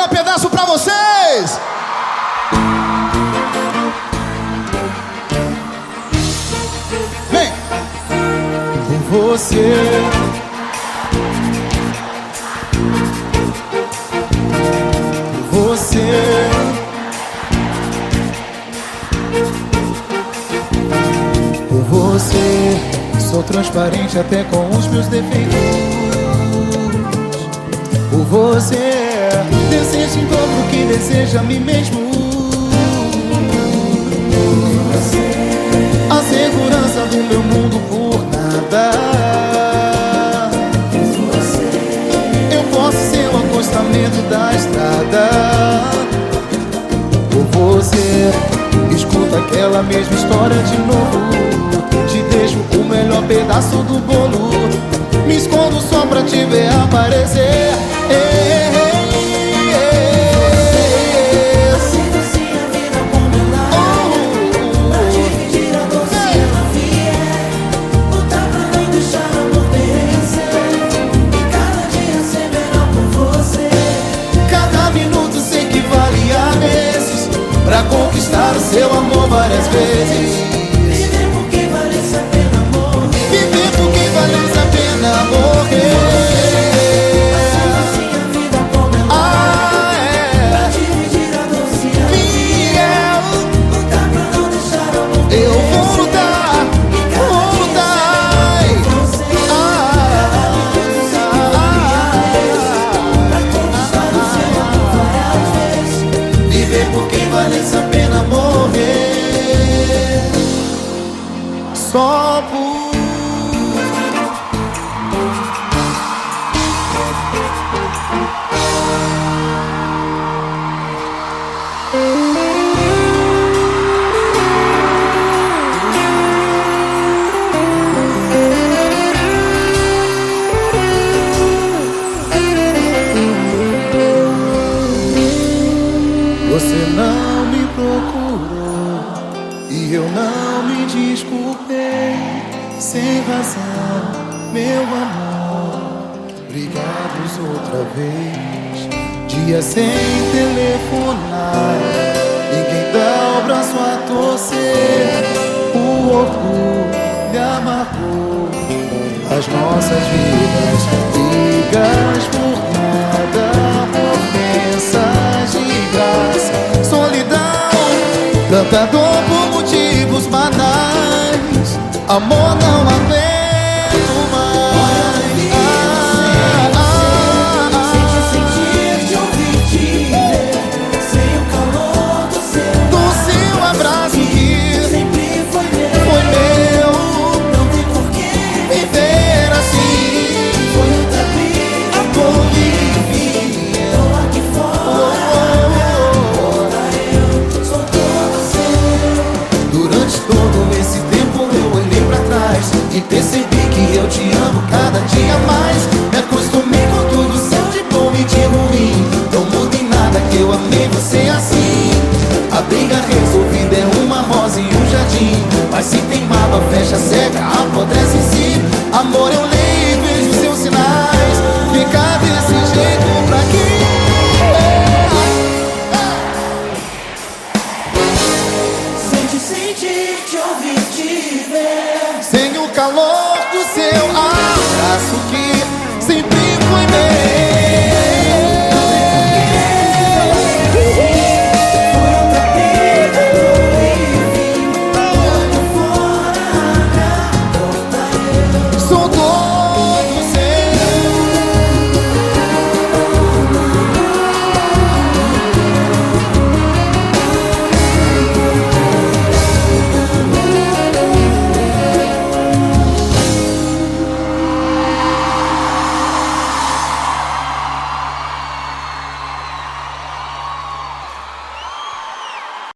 melhor pedaço pra vocês! Vem! Você. Você. Por você. Sou transparente até com os meus defeitos. Por você Desejo em dobro que deseja a mim mesmo. A segurança do meu mundo por nada. Eu posso ser o acostamento da estrada. Por você Escuta aquela mesma história de novo. Te deixo o melhor pedaço do bolo. Me escondo só pra te ver aparecer Pra conquistar seu amor várias vezes Só por Você não me procurou e eu não desculpei. Sem razão, meu amor. Obrigados outra vez, dia sem telefonar, ninguém dá o braço a torcer. O orgulho amargou as nossas vidas, brigas por nada, ofensas de graça, solidão, tanta dor Amor não há jardim Mas se tem mágoa, fecha, seca, apodrece em si Amor, eu leio e vejo seus sinais Fica desse jeito pra quê? Sente, sentir, te ouvir, te ver Sem o calor do seu abraço